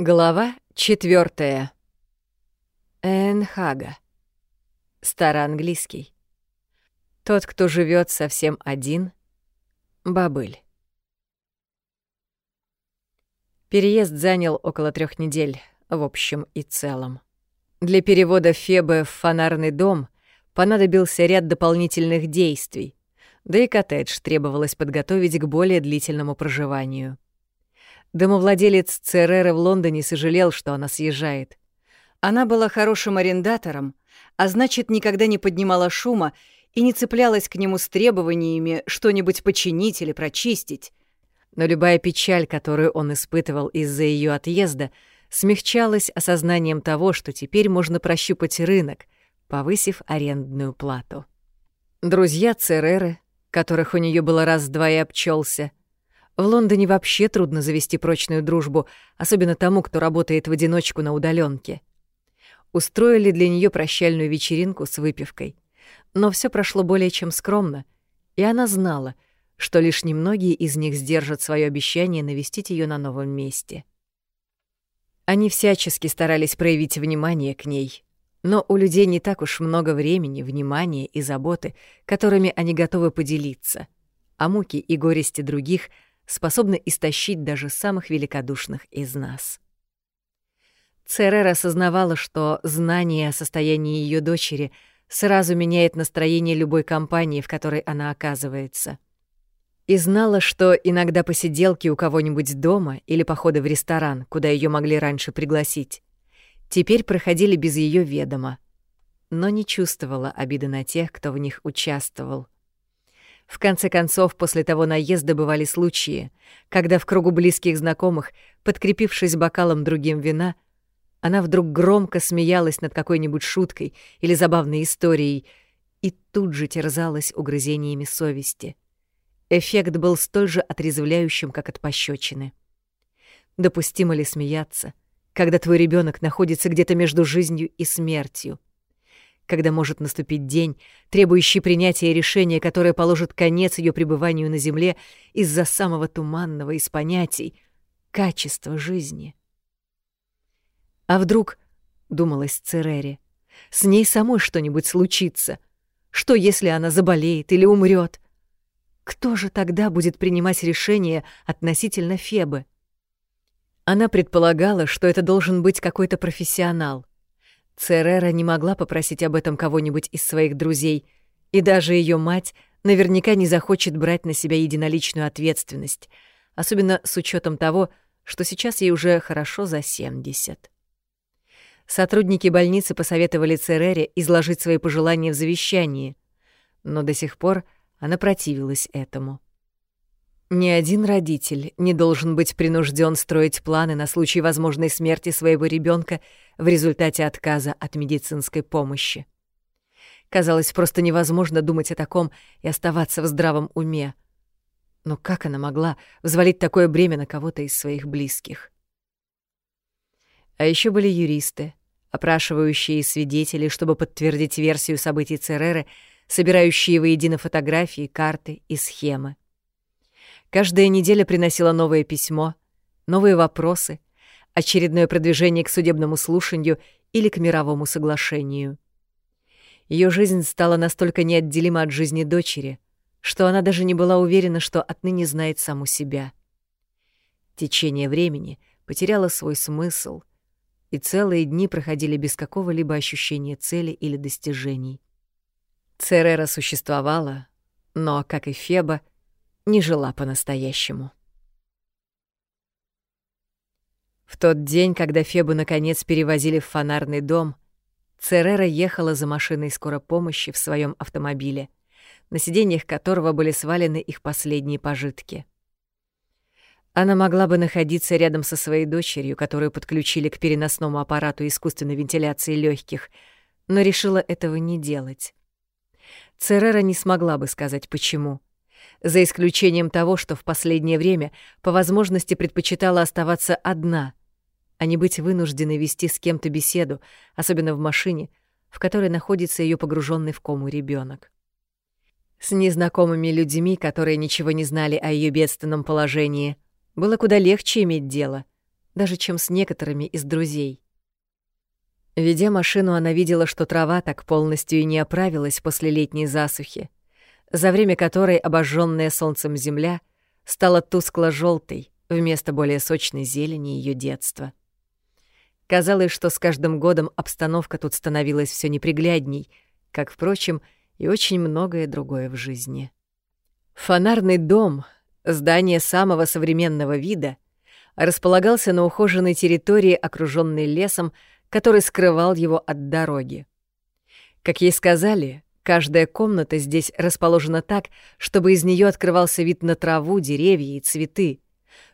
Глава четвертая. Энхага. Староанглийский. Тот, кто живет совсем один. Бабыль. Переезд занял около трех недель, в общем и целом. Для перевода Фебы в фонарный дом понадобился ряд дополнительных действий, да и коттедж требовалось подготовить к более длительному проживанию. Домовладелец Цереры в Лондоне сожалел, что она съезжает. Она была хорошим арендатором, а значит, никогда не поднимала шума и не цеплялась к нему с требованиями что-нибудь починить или прочистить. Но любая печаль, которую он испытывал из-за ее отъезда, смягчалась осознанием того, что теперь можно прощупать рынок, повысив арендную плату. Друзья Цереры, которых у нее было раз-два и обчелся, в Лондоне вообще трудно завести прочную дружбу, особенно тому, кто работает в одиночку на удаленке. Устроили для нее прощальную вечеринку с выпивкой. Но все прошло более чем скромно, и она знала, что лишь немногие из них сдержат свое обещание навестить ее на новом месте. Они всячески старались проявить внимание к ней, но у людей не так уж много времени, внимания и заботы, которыми они готовы поделиться, а муки и горести других — способны истощить даже самых великодушных из нас. Церер осознавала, что знание о состоянии ее дочери сразу меняет настроение любой компании, в которой она оказывается. И знала, что иногда посиделки у кого-нибудь дома или походы в ресторан, куда ее могли раньше пригласить, теперь проходили без ее ведома, но не чувствовала обиды на тех, кто в них участвовал — в конце концов, после того наезда бывали случаи, когда в кругу близких знакомых, подкрепившись бокалом другим вина, она вдруг громко смеялась над какой-нибудь шуткой или забавной историей и тут же терзалась угрызениями совести. Эффект был столь же отрезвляющим, как от пощечины. Допустимо ли смеяться, когда твой ребенок находится где-то между жизнью и смертью? Когда может наступить день, требующий принятия решения, которое положит конец ее пребыванию на земле из-за самого туманного из понятий — качества жизни. А вдруг, — думалась Церере, — с ней самой что-нибудь случится? Что, если она заболеет или умрет? Кто же тогда будет принимать решение относительно Фебы? Она предполагала, что это должен быть какой-то профессионал, Церера не могла попросить об этом кого-нибудь из своих друзей, и даже ее мать наверняка не захочет брать на себя единоличную ответственность, особенно с учетом того, что сейчас ей уже хорошо за 70. Сотрудники больницы посоветовали Церере изложить свои пожелания в завещании, но до сих пор она противилась этому. Ни один родитель не должен быть принужден строить планы на случай возможной смерти своего ребенка в результате отказа от медицинской помощи. Казалось просто невозможно думать о таком и оставаться в здравом уме. Но как она могла взвалить такое бремя на кого-то из своих близких? А еще были юристы, опрашивающие свидетелей, чтобы подтвердить версию событий Цереры, собирающие воедино фотографии, карты и схемы. Каждая неделя приносила новое письмо, новые вопросы, очередное продвижение к судебному слушанию или к мировому соглашению. Ее жизнь стала настолько неотделима от жизни дочери, что она даже не была уверена, что отныне знает саму себя. Течение времени потеряло свой смысл, и целые дни проходили без какого-либо ощущения цели или достижений. Церера существовала, но, как и Феба, не жила по-настоящему. В тот день, когда Фебу наконец перевозили в фонарный дом, Церера ехала за машиной скорой помощи в своем автомобиле, на сиденьях которого были свалены их последние пожитки. Она могла бы находиться рядом со своей дочерью, которую подключили к переносному аппарату искусственной вентиляции легких, но решила этого не делать. Церера не смогла бы сказать, почему — за исключением того, что в последнее время по возможности предпочитала оставаться одна, а не быть вынужденной вести с кем-то беседу, особенно в машине, в которой находится ее погруженный в кому ребенок. С незнакомыми людьми, которые ничего не знали о ее бедственном положении, было куда легче иметь дело, даже чем с некоторыми из друзей. Ведя машину, она видела, что трава так полностью и не оправилась после летней засухи, за время которой обожженная солнцем земля стала тускло желтой вместо более сочной зелени ее детства. Казалось, что с каждым годом обстановка тут становилась все неприглядней, как, впрочем, и очень многое другое в жизни. Фонарный дом, здание самого современного вида, располагался на ухоженной территории, окруженной лесом, который скрывал его от дороги. Как ей сказали, каждая комната здесь расположена так, чтобы из нее открывался вид на траву, деревья и цветы.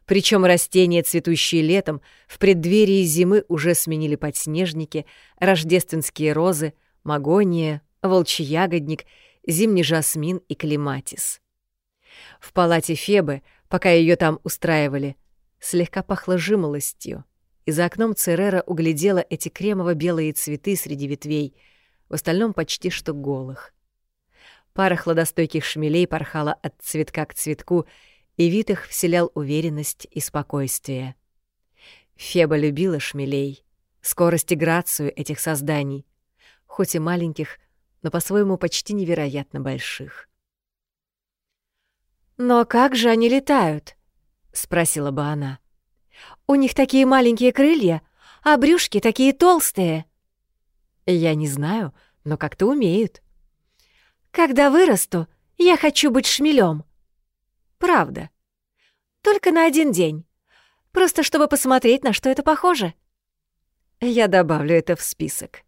Причем растения, цветущие летом, в преддверии зимы уже сменили подснежники, рождественские розы, магония, волчий ягодник, зимний жасмин и клематис. В палате Фебы, пока ее там устраивали, слегка пахло жимолостью, и за окном Церера углядела эти кремово-белые цветы среди ветвей, в остальном почти что голых. Пара хладостойких шмелей порхала от цветка к цветку, и вид их вселял уверенность и спокойствие. Феба любила шмелей, скорость и грацию этих созданий, хоть и маленьких, но по-своему почти невероятно больших. «Но как же они летают?» — спросила бы она. «У них такие маленькие крылья, а брюшки такие толстые». «Я не знаю, но как-то умеют». «Когда вырасту, я хочу быть шмелем. «Правда. Только на один день. Просто чтобы посмотреть, на что это похоже». Я добавлю это в список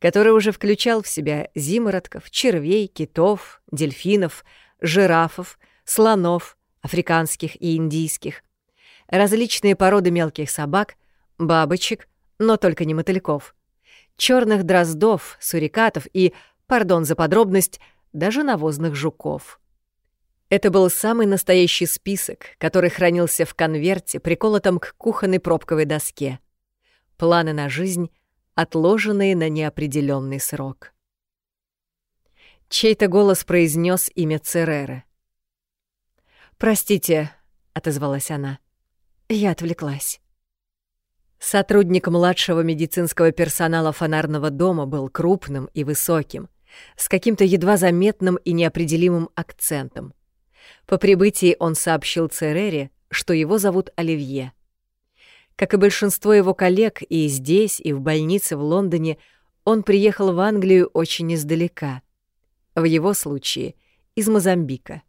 который уже включал в себя зимородков, червей, китов, дельфинов, жирафов, слонов, африканских и индийских, различные породы мелких собак, бабочек, но только не мотыльков, черных дроздов, сурикатов и, пардон за подробность, даже навозных жуков. Это был самый настоящий список, который хранился в конверте, приколотом к кухонной пробковой доске. Планы на жизнь, отложенные на неопределенный срок. Чей-то голос произнес имя Цереры. «Простите», — отозвалась она. Я отвлеклась. Сотрудник младшего медицинского персонала фонарного дома был крупным и высоким, с каким-то едва заметным и неопределимым акцентом. По прибытии он сообщил Церере, что его зовут Оливье. Как и большинство его коллег и здесь, и в больнице в Лондоне, он приехал в Англию очень издалека — в его случае — из Мозамбика.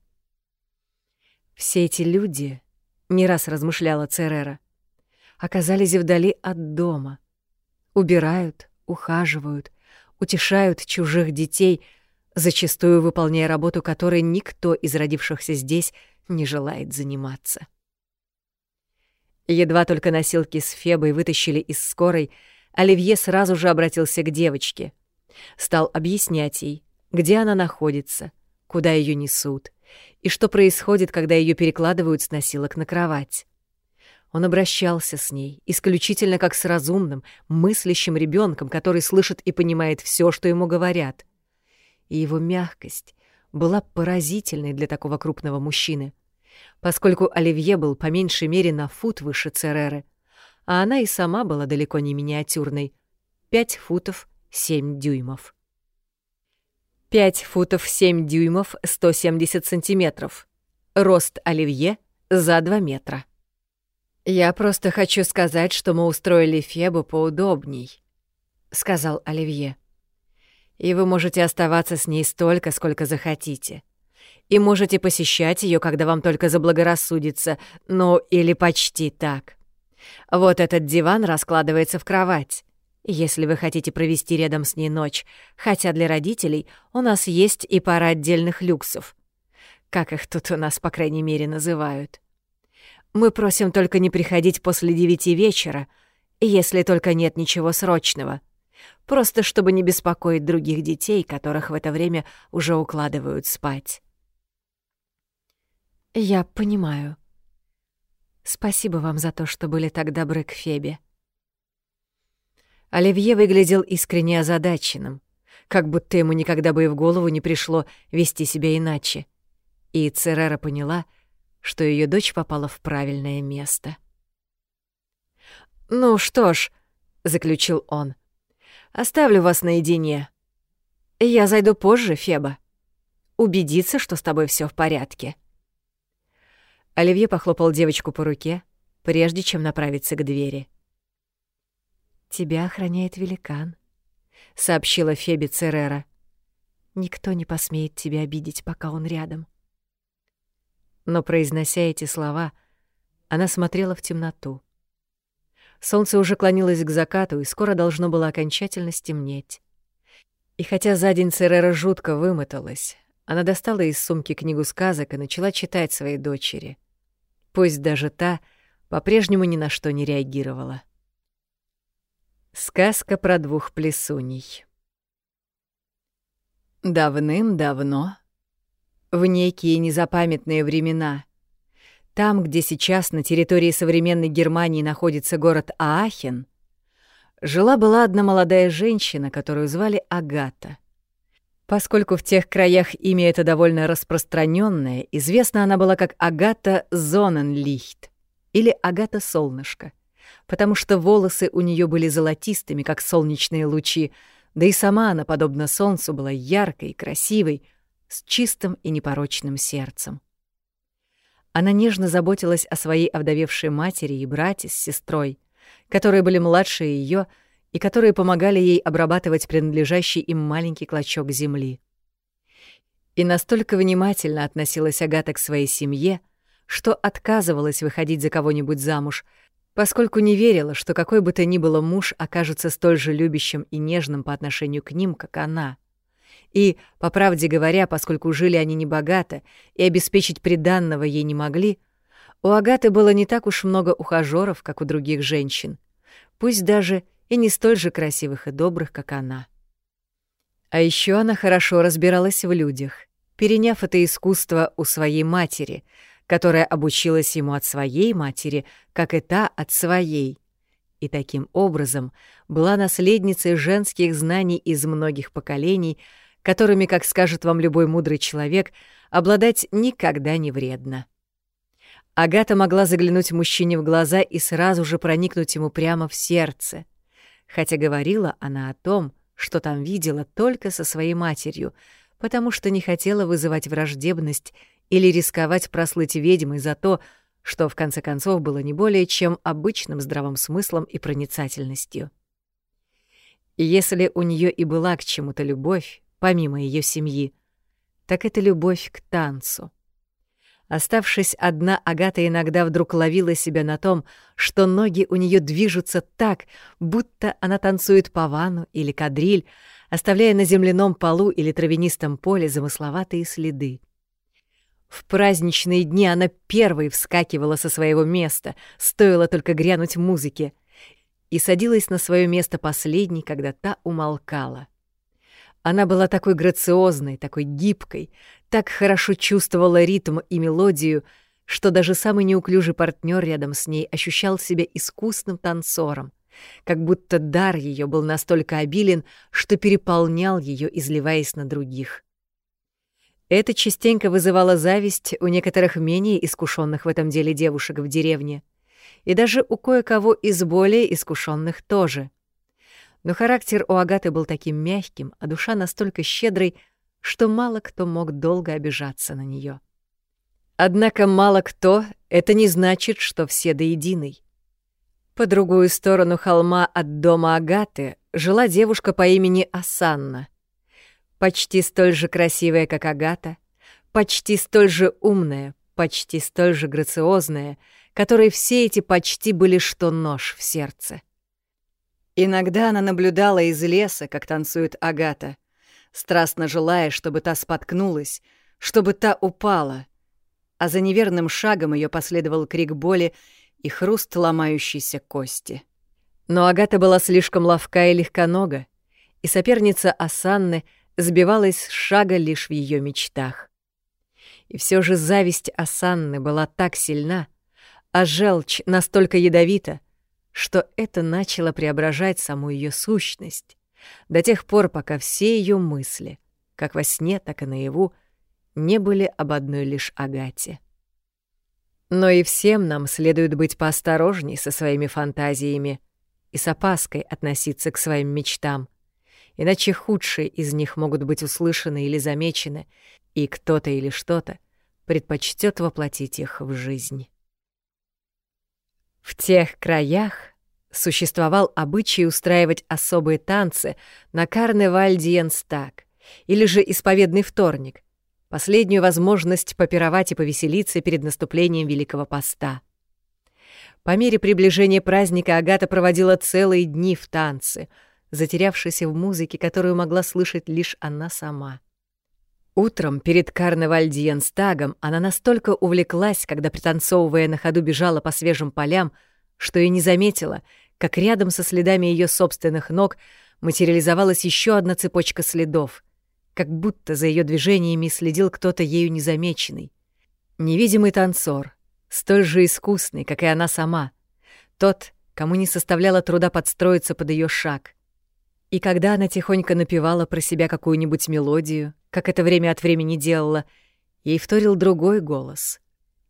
Все эти люди, не раз размышляла Церера, оказались вдали от дома. Убирают, ухаживают, утешают чужих детей, зачастую выполняя работу, которой никто из родившихся здесь не желает заниматься. Едва только носилки с Фебой вытащили из скорой, Оливье сразу же обратился к девочке. Стал объяснять ей, где она находится, куда ее несут, и что происходит, когда ее перекладывают с носилок на кровать. Он обращался с ней исключительно как с разумным, мыслящим ребенком, который слышит и понимает все, что ему говорят. И его мягкость была поразительной для такого крупного мужчины, поскольку Оливье был по меньшей мере на фут выше Цереры, а она и сама была далеко не миниатюрной — пять футов семь дюймов. 5 футов 7 дюймов 170 сантиметров. Рост Оливье за 2 метра. «Я просто хочу сказать, что мы устроили Фебу поудобней», — сказал Оливье. «И вы можете оставаться с ней столько, сколько захотите. И можете посещать ее, когда вам только заблагорассудится, ну или почти так. Вот этот диван раскладывается в кровать если вы хотите провести рядом с ней ночь, хотя для родителей у нас есть и пара отдельных люксов. Как их тут у нас, по крайней мере, называют. Мы просим только не приходить после девяти вечера, если только нет ничего срочного. Просто чтобы не беспокоить других детей, которых в это время уже укладывают спать. Я понимаю. Спасибо вам за то, что были так добры к Фебе. Оливье выглядел искренне озадаченным, как будто ему никогда бы и в голову не пришло вести себя иначе. И Церера поняла, что ее дочь попала в правильное место. «Ну что ж», — заключил он, — «оставлю вас наедине. Я зайду позже, Феба. Убедиться, что с тобой все в порядке». Оливье похлопал девочку по руке, прежде чем направиться к двери. «Тебя охраняет великан», — сообщила Фебе Церера. «Никто не посмеет тебя обидеть, пока он рядом». Но, произнося эти слова, она смотрела в темноту. Солнце уже клонилось к закату, и скоро должно было окончательно стемнеть. И хотя за день Церера жутко вымоталась, она достала из сумки книгу сказок и начала читать своей дочери. Пусть даже та по-прежнему ни на что не реагировала. Сказка про двух плесуней. Давным-давно, в некие незапамятные времена, там, где сейчас на территории современной Германии находится город Аахен, жила-была одна молодая женщина, которую звали Агата. Поскольку в тех краях имя это довольно распространенное, известна она была как Агата Зоненлихт или Агата Солнышко, потому что волосы у нее были золотистыми, как солнечные лучи, да и сама она, подобно солнцу, была яркой и красивой, с чистым и непорочным сердцем. Она нежно заботилась о своей овдовевшей матери и брате с сестрой, которые были младше ее и которые помогали ей обрабатывать принадлежащий им маленький клочок земли. И настолько внимательно относилась Агата к своей семье, что отказывалась выходить за кого-нибудь замуж, поскольку не верила, что какой бы то ни было муж окажется столь же любящим и нежным по отношению к ним, как она. И, по правде говоря, поскольку жили они небогато и обеспечить приданного ей не могли, у Агаты было не так уж много ухажёров, как у других женщин, пусть даже и не столь же красивых и добрых, как она. А еще она хорошо разбиралась в людях, переняв это искусство у своей матери, которая обучилась ему от своей матери, как и та от своей, и таким образом была наследницей женских знаний из многих поколений, которыми, как скажет вам любой мудрый человек, обладать никогда не вредно. Агата могла заглянуть мужчине в глаза и сразу же проникнуть ему прямо в сердце, хотя говорила она о том, что там видела только со своей матерью, потому что не хотела вызывать враждебность или рисковать прослыть ведьмой за то, что в конце концов было не более чем обычным здравым смыслом и проницательностью. Если у нее и была к чему-то любовь, помимо ее семьи, так это любовь к танцу. Оставшись одна, Агата иногда вдруг ловила себя на том, что ноги у нее движутся так, будто она танцует павану или кадриль, оставляя на земляном полу или травянистом поле замысловатые следы. В праздничные дни она первой вскакивала со своего места, стоило только грянуть музыке, и садилась на свое место последней, когда та умолкала. Она была такой грациозной, такой гибкой, так хорошо чувствовала ритм и мелодию, что даже самый неуклюжий партнер рядом с ней ощущал себя искусным танцором, как будто дар ее был настолько обилен, что переполнял ее, изливаясь на других. Это частенько вызывало зависть у некоторых менее искушенных в этом деле девушек в деревне, и даже у кое-кого из более искушенных тоже — но характер у Агаты был таким мягким, а душа настолько щедрой, что мало кто мог долго обижаться на нее. Однако мало кто — это не значит, что все до единой. По другую сторону холма от дома Агаты жила девушка по имени Асанна. Почти столь же красивая, как Агата, почти столь же умная, почти столь же грациозная, которой все эти почти были что нож в сердце. Иногда она наблюдала из леса, как танцует Агата, страстно желая, чтобы та споткнулась, чтобы та упала, а за неверным шагом ее последовал крик боли и хруст ломающейся кости. Но Агата была слишком ловка и легконога, и соперница Асанны сбивалась с шага лишь в ее мечтах. И все же зависть Асанны была так сильна, а желчь настолько ядовита — что это начало преображать саму ее сущность, до тех пор, пока все ее мысли, как во сне, так и наяву, не были об одной лишь Агате. Но и всем нам следует быть поосторожней со своими фантазиями и с опаской относиться к своим мечтам, иначе худшие из них могут быть услышаны или замечены, и кто-то или что-то предпочтет воплотить их в жизнь. В тех краях существовал обычай устраивать особые танцы на карневаль Диенстаг или же исповедный вторник, последнюю возможность попировать и повеселиться перед наступлением Великого Поста. По мере приближения праздника Агата проводила целые дни в танце, затерявшись в музыке, которую могла слышать лишь она сама. Утром перед карнаваль-диенстагом она настолько увлеклась, когда, пританцовывая на ходу, бежала по свежим полям, что и не заметила, как рядом со следами ее собственных ног материализовалась еще одна цепочка следов — как будто за ее движениями следил кто-то ею незамеченный. Невидимый танцор, столь же искусный, как и она сама, тот, кому не составляло труда подстроиться под ее шаг. И когда она тихонько напевала про себя какую-нибудь мелодию, как это время от времени делала, ей вторил другой голос,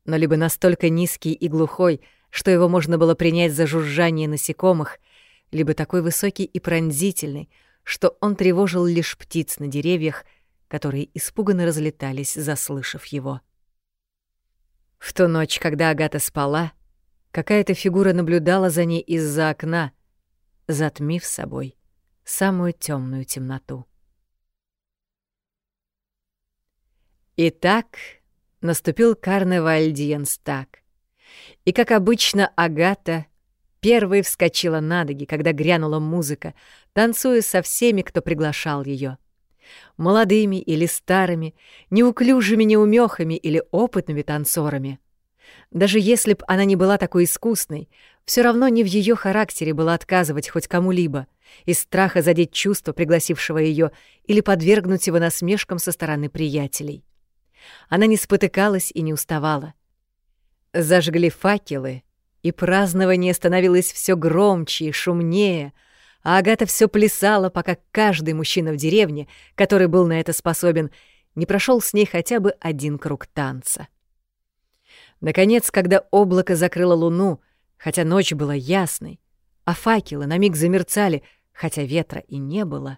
но либо настолько низкий и глухой, что его можно было принять за жужжание насекомых, либо такой высокий и пронзительный, что он тревожил лишь птиц на деревьях, которые испуганно разлетались, заслышав его. В ту ночь, когда Агата спала, какая-то фигура наблюдала за ней из-за окна, затмив собой самую темную темноту. Итак, наступил карнаваль Диенстаг. И, как обычно, Агата Первой вскочила на ноги, когда грянула музыка, танцуя со всеми, кто приглашал ее. Молодыми или старыми, неуклюжими неумехами или опытными танцорами. Даже если б она не была такой искусной, все равно не в ее характере было отказывать хоть кому-либо, из страха задеть чувство пригласившего ее или подвергнуть его насмешкам со стороны приятелей. Она не спотыкалась и не уставала. Зажгли факелы, и празднование становилось все громче и шумнее, а Агата все плясала, пока каждый мужчина в деревне, который был на это способен, не прошел с ней хотя бы один круг танца. Наконец, когда облако закрыло луну, хотя ночь была ясной, а факелы на миг замерцали, хотя ветра и не было,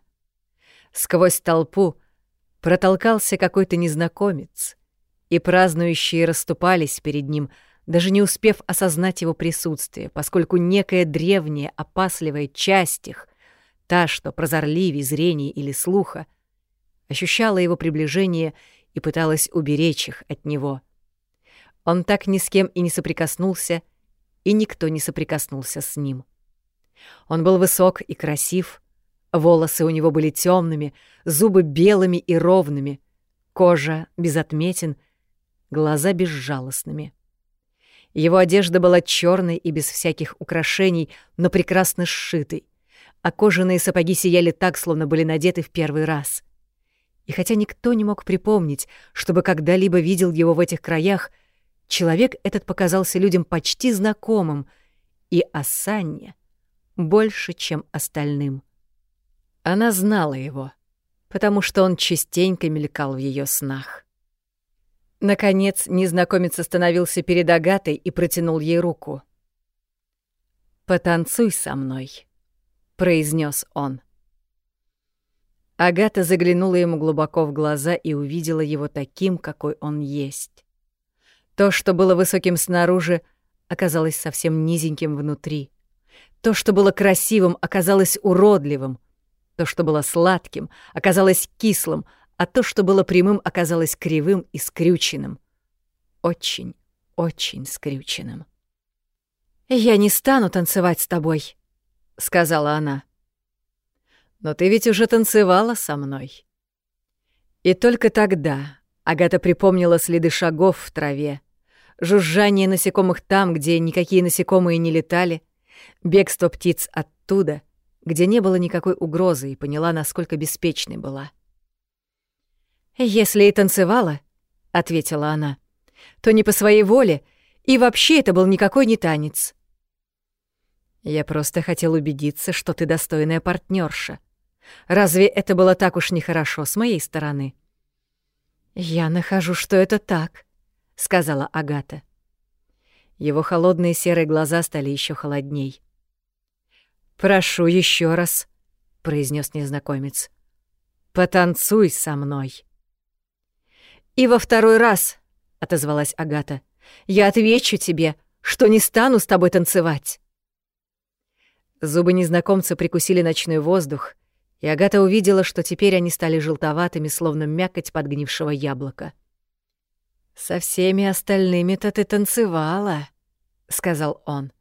сквозь толпу протолкался какой-то незнакомец, и празднующие расступались перед ним — даже не успев осознать его присутствие, поскольку некая древняя, опасливая часть их, та, что прозорливее зрения или слуха, ощущала его приближение и пыталась уберечь их от него. Он так ни с кем и не соприкоснулся, и никто не соприкоснулся с ним. Он был высок и красив, волосы у него были темными, зубы белыми и ровными, кожа без отметин, глаза безжалостными. Его одежда была черной и без всяких украшений, но прекрасно сшитой, а кожаные сапоги сияли так, словно были надеты в первый раз. И хотя никто не мог припомнить, чтобы когда-либо видел его в этих краях, человек этот показался людям почти знакомым, и Асанне больше, чем остальным. Она знала его, потому что он частенько мелькал в ее снах. Наконец, незнакомец остановился перед Агатой и протянул ей руку. «Потанцуй со мной», — произнес он. Агата заглянула ему глубоко в глаза и увидела его таким, какой он есть. То, что было высоким снаружи, оказалось совсем низеньким внутри. То, что было красивым, оказалось уродливым. То, что было сладким, оказалось кислым, а то, что было прямым, оказалось кривым и скрюченным. Очень, очень скрюченным. «Я не стану танцевать с тобой», — сказала она. «Но ты ведь уже танцевала со мной». И только тогда Агата припомнила следы шагов в траве, жужжание насекомых там, где никакие насекомые не летали, бегство птиц оттуда, где не было никакой угрозы, и поняла, насколько беспечной была. — «Если и танцевала», — ответила она, — «то не по своей воле, и вообще это был никакой не танец». «Я просто хотел убедиться, что ты достойная партнерша. Разве это было так уж нехорошо с моей стороны?» «Я нахожу, что это так», — сказала Агата. Его холодные серые глаза стали еще холодней. «Прошу еще раз», — произнес незнакомец. «Потанцуй со мной». «И во второй раз», — отозвалась Агата, — «я отвечу тебе, что не стану с тобой танцевать». Зубы незнакомца прикусили ночной воздух, и Агата увидела, что теперь они стали желтоватыми, словно мякоть подгнившего яблока. «Со всеми остальными-то ты танцевала», — сказал он.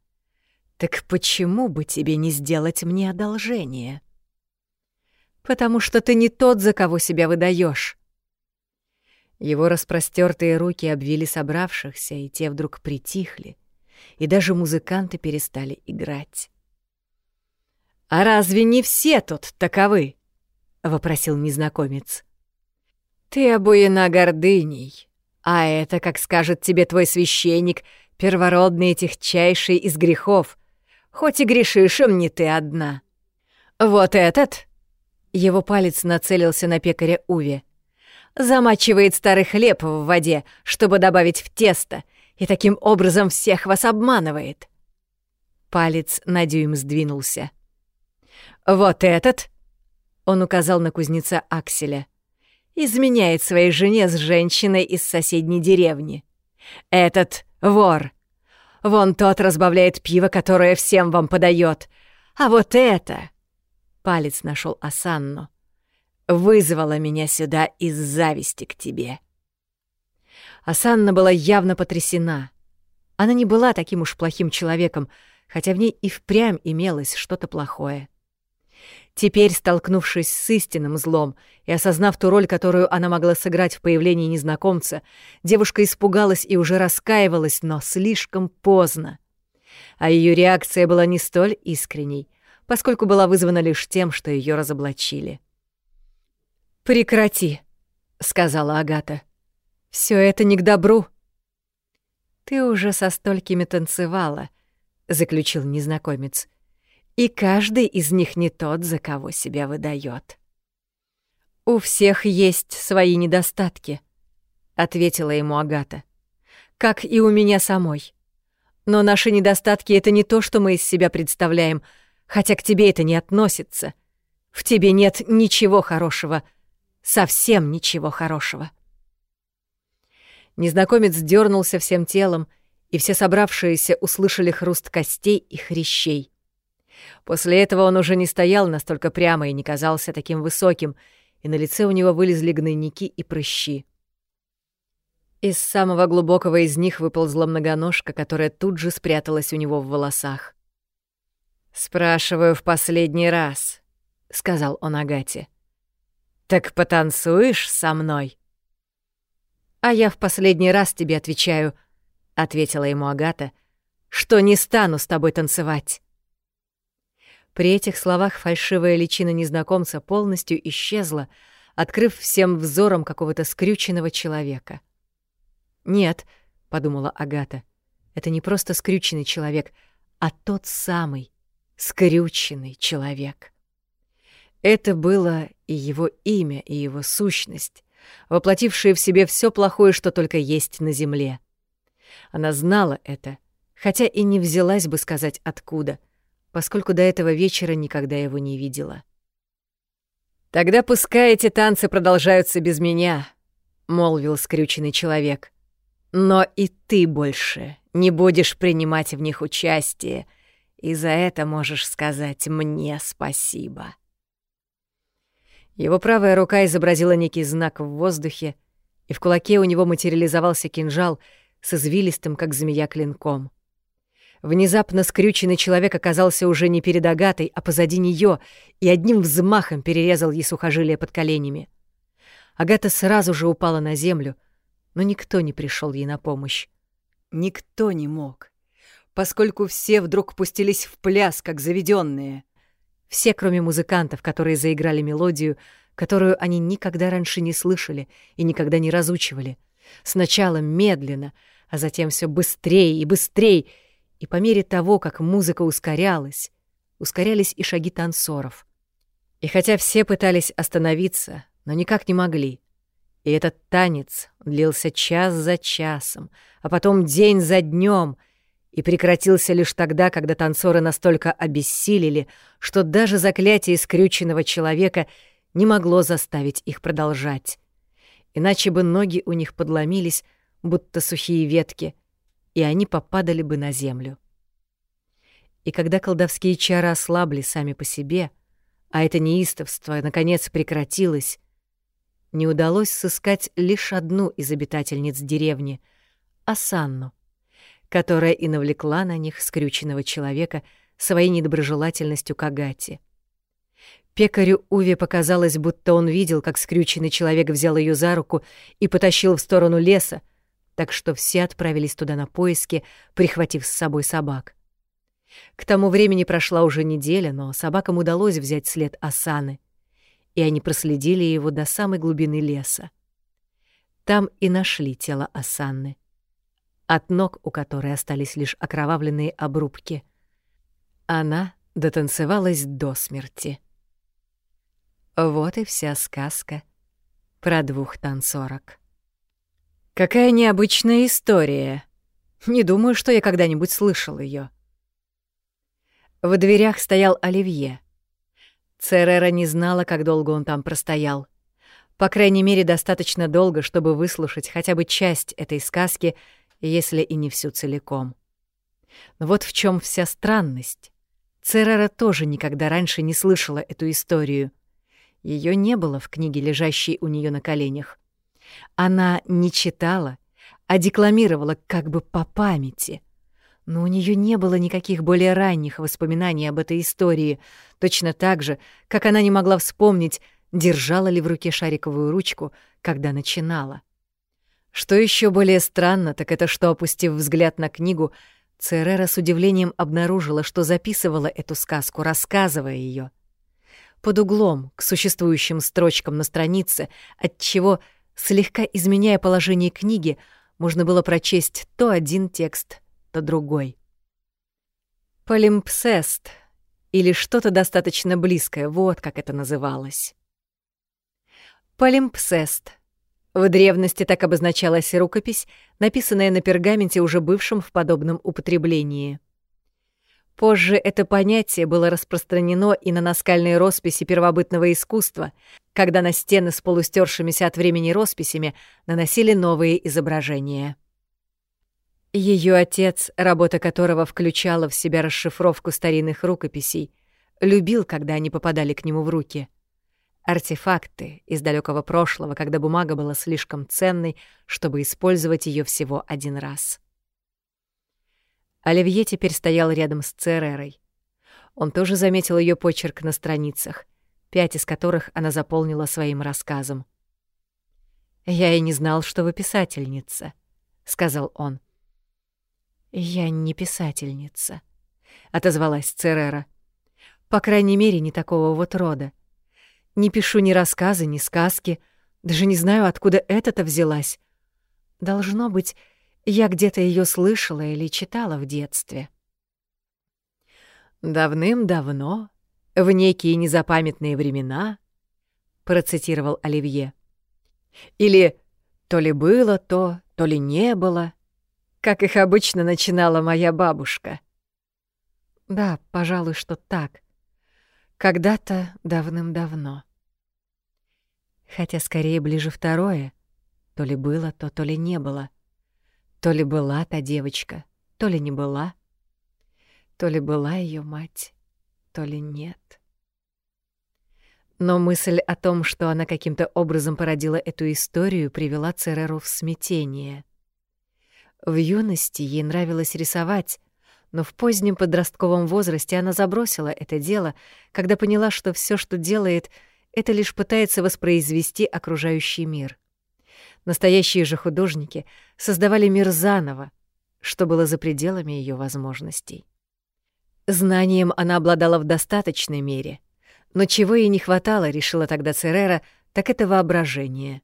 «Так почему бы тебе не сделать мне одолжение?» «Потому что ты не тот, за кого себя выдаешь. Его распростертые руки обвили собравшихся, и те вдруг притихли, и даже музыканты перестали играть. «А разве не все тут таковы?» — вопросил незнакомец. «Ты обуена гордыней, а это, как скажет тебе твой священник, первородный и техчайший из грехов, хоть и грешишь им не ты одна. Вот этот...» Его палец нацелился на пекаря Уве. «Замачивает старый хлеб в воде, чтобы добавить в тесто, и таким образом всех вас обманывает». Палец на дюйм сдвинулся. «Вот этот...» — он указал на кузнеца Акселя изменяет своей жене с женщиной из соседней деревни. Этот вор. Вон тот разбавляет пиво, которое всем вам подает. А вот это... Палец нашел Асанну. Вызвала меня сюда из зависти к тебе. Асанна была явно потрясена. Она не была таким уж плохим человеком, хотя в ней и впрямь имелось что-то плохое. Теперь, столкнувшись с истинным злом и осознав ту роль, которую она могла сыграть в появлении незнакомца, девушка испугалась и уже раскаивалась, но слишком поздно. А ее реакция была не столь искренней, поскольку была вызвана лишь тем, что ее разоблачили. «Прекрати», — сказала Агата. Все это не к добру». «Ты уже со столькими танцевала», — заключил незнакомец и каждый из них не тот, за кого себя выдает. «У всех есть свои недостатки», — ответила ему Агата. «Как и у меня самой. Но наши недостатки — это не то, что мы из себя представляем, хотя к тебе это не относится. В тебе нет ничего хорошего, совсем ничего хорошего». Незнакомец дернулся всем телом, и все собравшиеся услышали хруст костей и хрящей. После этого он уже не стоял настолько прямо и не казался таким высоким, и на лице у него вылезли гнойники и прыщи. Из самого глубокого из них выползла многоножка, которая тут же спряталась у него в волосах. «Спрашиваю в последний раз», — сказал он Агате. «Так потанцуешь со мной?» «А я в последний раз тебе отвечаю», — ответила ему Агата, — «что не стану с тобой танцевать». При этих словах фальшивая личина незнакомца полностью исчезла, открыв всем взором какого-то скрюченного человека. «Нет», — подумала Агата, — «это не просто скрюченный человек, а тот самый скрюченный человек». Это было и его имя, и его сущность, воплотившие в себе все плохое, что только есть на земле. Она знала это, хотя и не взялась бы сказать откуда — поскольку до этого вечера никогда его не видела. «Тогда пускай эти танцы продолжаются без меня», — молвил скрюченный человек. «Но и ты больше не будешь принимать в них участие, и за это можешь сказать мне спасибо». Его правая рука изобразила некий знак в воздухе, и в кулаке у него материализовался кинжал с извилистым, как змея, клинком. Внезапно скрюченный человек оказался уже не перед Агатой, а позади нее и одним взмахом перерезал ей сухожилие под коленями. Агата сразу же упала на землю, но никто не пришел ей на помощь. Никто не мог, поскольку все вдруг пустились в пляс, как заведенные. Все, кроме музыкантов, которые заиграли мелодию, которую они никогда раньше не слышали и никогда не разучивали. Сначала медленно, а затем все быстрее и быстрее, и по мере того, как музыка ускорялась, ускорялись и шаги танцоров. И хотя все пытались остановиться, но никак не могли. И этот танец длился час за часом, а потом день за днем, и прекратился лишь тогда, когда танцоры настолько обессилели, что даже заклятие скрюченного человека не могло заставить их продолжать. Иначе бы ноги у них подломились, будто сухие ветки, и они попадали бы на землю. И когда колдовские чары ослабли сами по себе, а это неистовство наконец прекратилось, не удалось сыскать лишь одну из обитательниц деревни — Асанну, которая и навлекла на них скрюченного человека своей недоброжелательностью к Агате. Пекарю Уве показалось, будто он видел, как скрюченный человек взял ее за руку и потащил в сторону леса, так что все отправились туда на поиски, прихватив с собой собак. К тому времени прошла уже неделя, но собакам удалось взять след Асаны, и они проследили его до самой глубины леса. Там и нашли тело Асанны, от ног у которой остались лишь окровавленные обрубки. Она дотанцевалась до смерти. Вот и вся сказка про двух танцорок. Какая необычная история. Не думаю, что я когда-нибудь слышал ее. В дверях стоял Оливье. Церера не знала, как долго он там простоял. По крайней мере, достаточно долго, чтобы выслушать хотя бы часть этой сказки, если и не всю целиком. Но вот в чем вся странность. Церера тоже никогда раньше не слышала эту историю. Ее не было в книге, лежащей у нее на коленях. Она не читала, а декламировала как бы по памяти — но у нее не было никаких более ранних воспоминаний об этой истории, точно так же, как она не могла вспомнить, держала ли в руке шариковую ручку, когда начинала. Что еще более странно, так это что, опустив взгляд на книгу, Церера с удивлением обнаружила, что записывала эту сказку, рассказывая ее. Под углом к существующим строчкам на странице, отчего, слегка изменяя положение книги, можно было прочесть то один текст, то другой. Полимпсест или что-то достаточно близкое, вот как это называлось. Полимпсест. В древности так обозначалась рукопись, написанная на пергаменте, уже бывшем в подобном употреблении. Позже это понятие было распространено и на наскальные росписи первобытного искусства, когда на стены с полустершимися от времени росписями наносили новые изображения. Ее отец, работа которого включала в себя расшифровку старинных рукописей, любил, когда они попадали к нему в руки. Артефакты из далекого прошлого, когда бумага была слишком ценной, чтобы использовать ее всего один раз. Оливье теперь стоял рядом с Церерой. Он тоже заметил ее почерк на страницах, пять из которых она заполнила своим рассказом. «Я и не знал, что вы писательница», — сказал он. — «Я не писательница», — отозвалась Церера. «По крайней мере, не такого вот рода. Не пишу ни рассказы, ни сказки, даже не знаю, откуда это-то взялась. Должно быть, я где-то ее слышала или читала в детстве». «Давным-давно, в некие незапамятные времена», — процитировал Оливье. «Или то ли было то, то ли не было» как их обычно начинала моя бабушка. Да, пожалуй, что так. Когда-то давным-давно. Хотя скорее ближе второе. То ли было то, то ли не было. То ли была та девочка, то ли не была. То ли была ее мать, то ли нет. Но мысль о том, что она каким-то образом породила эту историю, привела Цереру в смятение — в юности ей нравилось рисовать, но в позднем подростковом возрасте она забросила это дело, когда поняла, что все, что делает, это лишь пытается воспроизвести окружающий мир. Настоящие же художники создавали мир заново, что было за пределами ее возможностей. Знанием она обладала в достаточной мере, но чего ей не хватало, решила тогда Церера, так это воображение.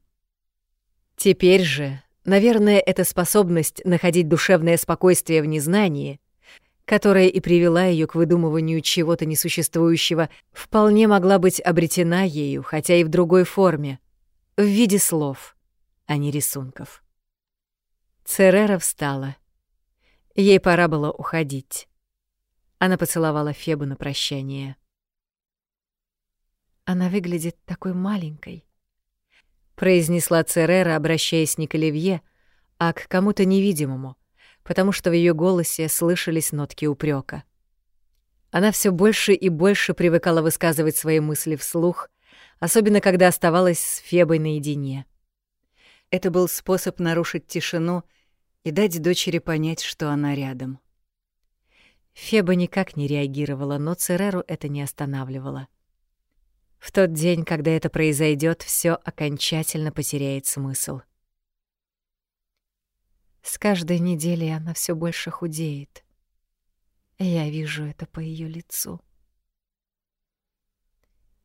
Теперь же, Наверное, это способность находить душевное спокойствие в незнании, которая и привела ее к выдумыванию чего-то несуществующего, вполне могла быть обретена ею, хотя и в другой форме, в виде слов, а не рисунков. Церера встала. Ей пора было уходить. Она поцеловала Фебу на прощание. «Она выглядит такой маленькой», — произнесла Церера, обращаясь не к Оливье, а к кому-то невидимому, потому что в ее голосе слышались нотки упрека. Она все больше и больше привыкала высказывать свои мысли вслух, особенно когда оставалась с Фебой наедине. Это был способ нарушить тишину и дать дочери понять, что она рядом. Феба никак не реагировала, но Цереру это не останавливало. В тот день, когда это произойдет, все окончательно потеряет смысл. С каждой неделей она все больше худеет. Я вижу это по ее лицу.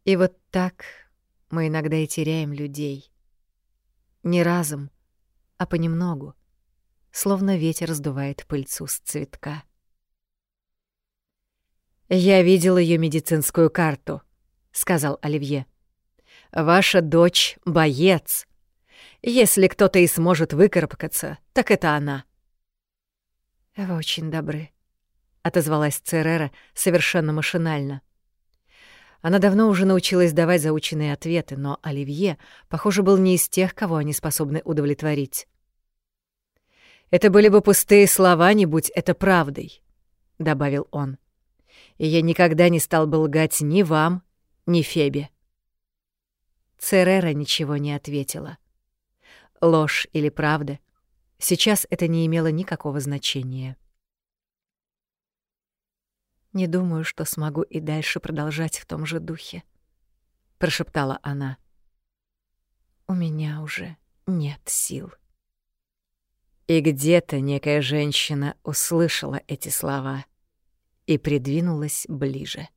И вот так мы иногда и теряем людей. Не разом, а понемногу, словно ветер сдувает пыльцу с цветка. «Я видел ее медицинскую карту», — сказал Оливье. «Ваша дочь — боец. Если кто-то и сможет выкарабкаться, так это она». «Вы очень добры», отозвалась Церера совершенно машинально. Она давно уже научилась давать заученные ответы, но Оливье, похоже, был не из тех, кого они способны удовлетворить. «Это были бы пустые слова, не будь это правдой», — добавил он. «И я никогда не стал бы лгать ни вам, ни Фебе». Церера ничего не ответила. Ложь или правда, сейчас это не имело никакого значения. Не думаю, что смогу и дальше продолжать в том же духе, прошептала она. У меня уже нет сил. И где-то некая женщина услышала эти слова и придвинулась ближе.